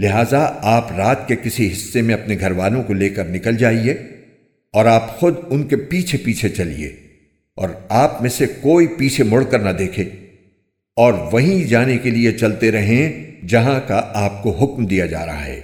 لہذا آپ رات کے کسی حصے میں اپنے گھر والوں کو لے کر نکل جائیے اور آپ خود ان کے پیچھے پیچھے چلیے اور آپ میں سے کوئی پیچھے مڑ کر نہ دیکھے اور وہیں جانے کے لیے چلتے رہیں جہاں کا آپ کو حکم دیا جا رہا ہے۔